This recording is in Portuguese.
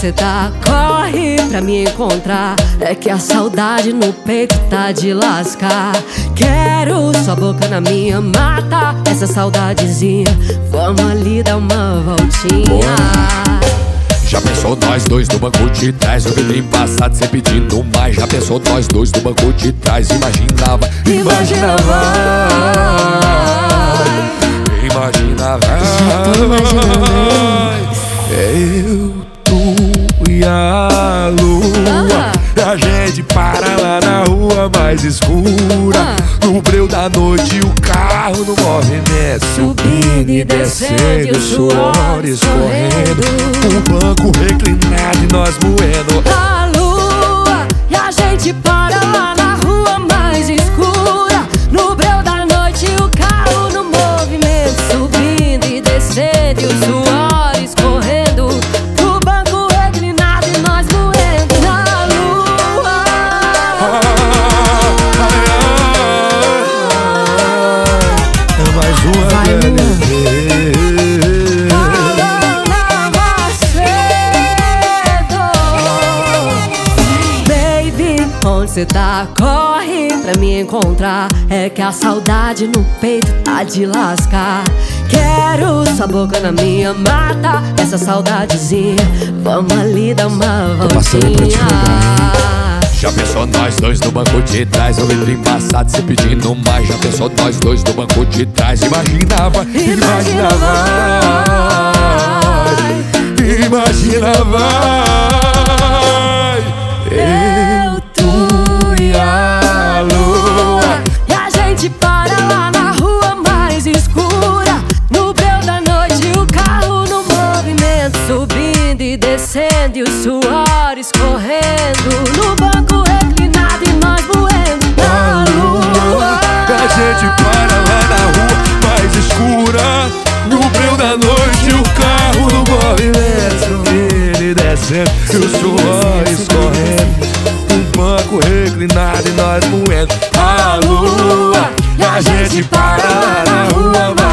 Onde cê tá? Corre pra me encontrar. É que a saudade no peito tá de lascar. Quero sua boca na minha, mata essa saudadezinha. Vamos ali dar uma voltinha. Já pensou nós dois no banco de trás O vidro embaçado, cê pedindo mais Já pensou nós dois no banco de trás Imaginava, imaginava Imaginava Já tô imaginando Eu, e a lua. A gente para lá na rua mais escura. No breu da noite o carro no movimento. Subindo e descendo, o suor escorrendo O banco reclinado e nós moendo. A lua e a gente para lá na rua mais escura. No breu da noite, o carro no movimento, subindo e descendo, o suor onde cê tá? Corre pra me encontrar. É que a saudade no peito tá de lascar. Quero sua boca na minha, mata essa saudadezinha. Vamos ali dar uma voltinha. Já pensou nós dois no banco de trás O vidro embaçado, cê pedindo mais Já pensou nós dois no banco de trás Imaginava, imaginava Imaginava Eu, subindo e descendo e o suor escorrendo no banco reclinado e nós voando na lua. A gente para lá na rua mais escura no breu da noite o carro no movimento ele descendo e o suor escorrendo No banco reclinado e nós voando a lua. A gente para lá na rua mais